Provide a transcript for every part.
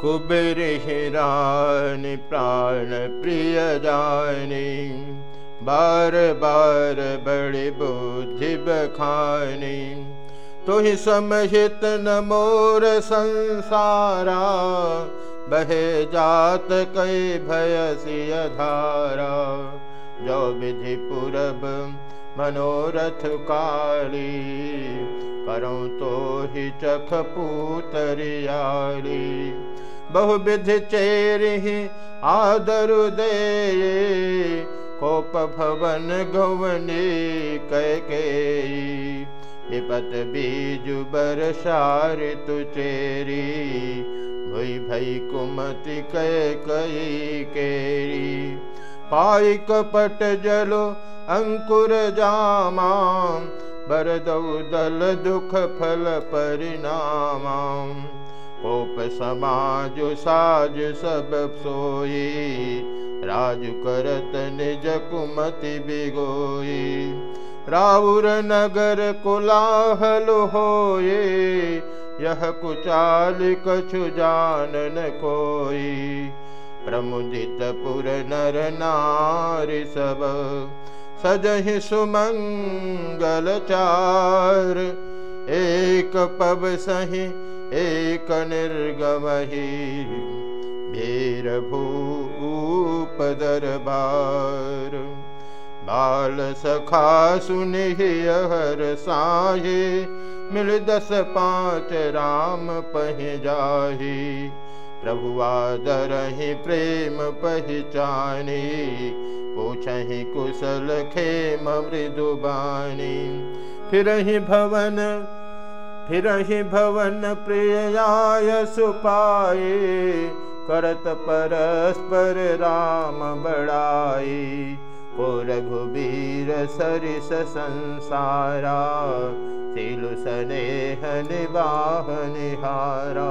कुबेर हिरानि प्राण प्रिय जानी बार बार बड़ी बुद्धि बखानी। तुहि समहित न मोर संसारा बहे जात कई भय सिय धारा। जो विधि पुरब मनोरथ करो तो ही चख पूतरियाली बहुविध चेरि आदर दे कोप भवन गवने कैके विपत बीज बरसार तु चेरी भई भई कुमति कै कई केरी। पाई कपट जलो अंकुर जामा बरदौ दल दुख फल परिणाम कोप समाज साज सब सोई। राज करत निज कुमति बिगोई। राउर नगर कुलाहल होए यह कुचाल कछु जानन कोई। प्रमुदित पुर नर नारी सब। सजहि सुमंगल चार। एक पब सही एक निर्गमहि भीर भूप दरबार बाल सखा सुनिहर साहे, मिल दस पाँच राम पह जाही। आदरहि प्रेम पहचानी पूछहि कुशल खेम मृदुबानी फिर ही भवन फिर ही भवन प्रियाय सुपाए करत परस्पर राम बड़ाई को रघुबीर सरिस संसारा तिलु स्नेह निवाह निहारा।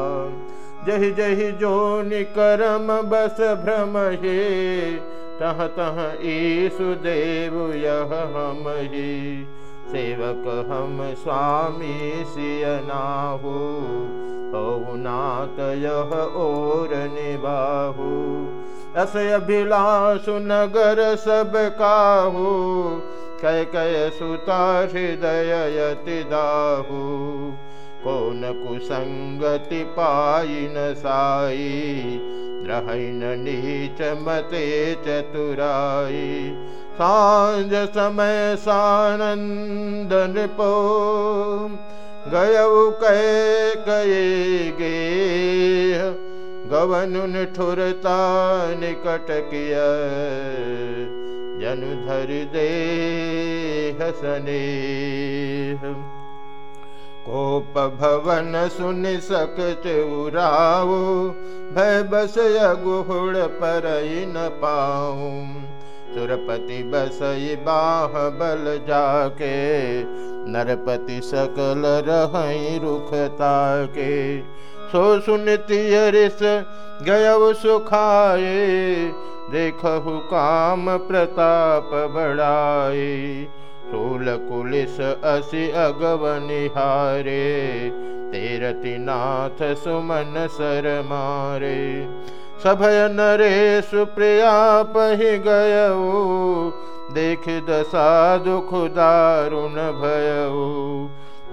जहि जहि जो निकरम बस भ्रम हे तह तह ईसुदेव यह हम ही सेवक हम स्वामी सियनाहु यह और निबाहु। अस अभिलाषु नगर सब काहू कै कै सुता हृदय यति दाहू। कौन कुसंगति पाई न साई ग्रहण नीच मते चतुराई सांझ समय सानंद नृपो। गयऊ कह कये गे निकट किय। जनु धर दे हसने कोप भवन सुन सक चौराऊ भय बस गुहुड़ पर न पाऊं सुरपति बसई बाह बल जाके, नरपति सकल रही रुखता के सो सुनती रिस गयव सुखाए, देखहु काम प्रताप बढ़ाए। सूल कुलिस असि अगवनिहारे तेरति नाथ सुमन सर मारे। सभय नरे सुप्रिया पहि गय देख दशा दुख दारुण भय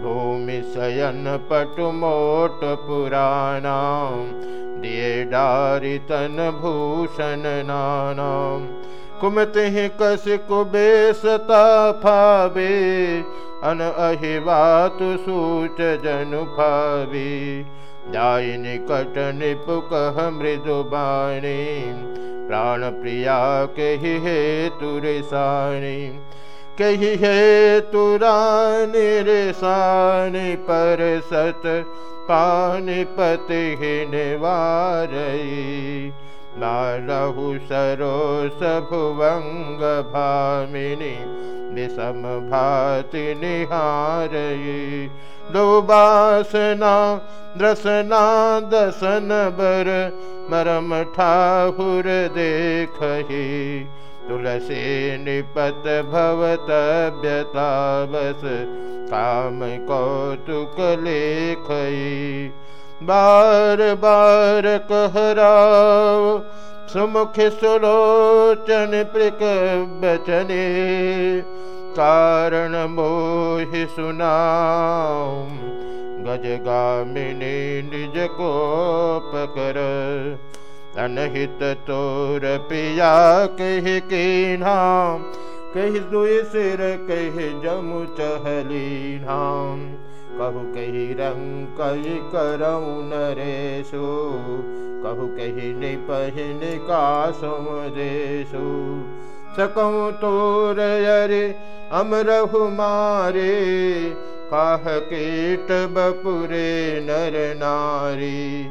भूमि शयन पटु मोट पुराणा दिए डारी तन भूषण नाना कुमति कस कुबेसता फावे अन अहिवात सूच जनु भावी। जाय निकट निपुकह मृदुबाणी प्राण प्रिया कही हे तुरसाणी कही हे तुरानी रेसानी पर सत पानीपति निवारई। नारहु सरोस भुवंग भामिनी विषम भाति निहारई दो बासना द्रसना, दसन बर, मरम ठाहुर देख तुलसी निपत भवत व्यता बस काम कौतुक लेख बार बार कहराव, सुमुख सुलोचन प्रिक बचने। कारण मोहि गज गजगामिनी निज कोपकर अनहित तोर पिया कह के नाम कह दुई सिर, कह जमु चहली नाम। कहु कही रंग कही करऊ नरेशु। कहु कही का सुमदेशु तोर अरे अमरहु मारे काह कीट बपुरे नर नारी।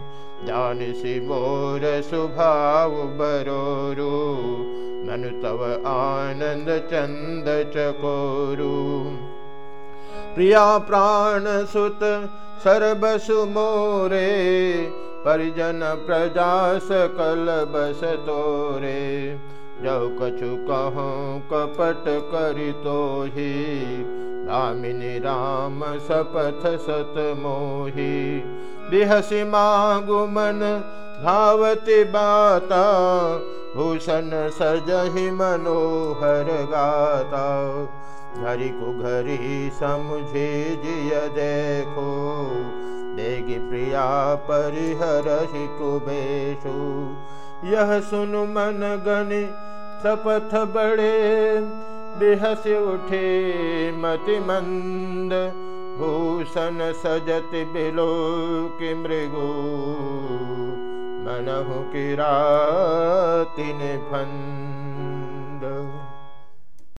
जान सी मोर सुभाव बरोरु मनु तव आनंद चंद चकोरु। प्रिया प्राण सुत सर्वसु मोरे परिजन प्रजा सकल बस तोरे जो कछु कहूँ, कपट करि तो ही दामिनी राम सपथ सत मोही। बिहसी मागुमन धावती बाता। भूषण सजहि मनोहर गाता। घरी को घरी समझे जिय देखो। देगी प्रिया परिहर कुबेशु यह सुन मन गनि सपथ बड़े बिहस उठे मति मंद। भूषण सजत बिलो कि मृगो मनहु किरातिन फंद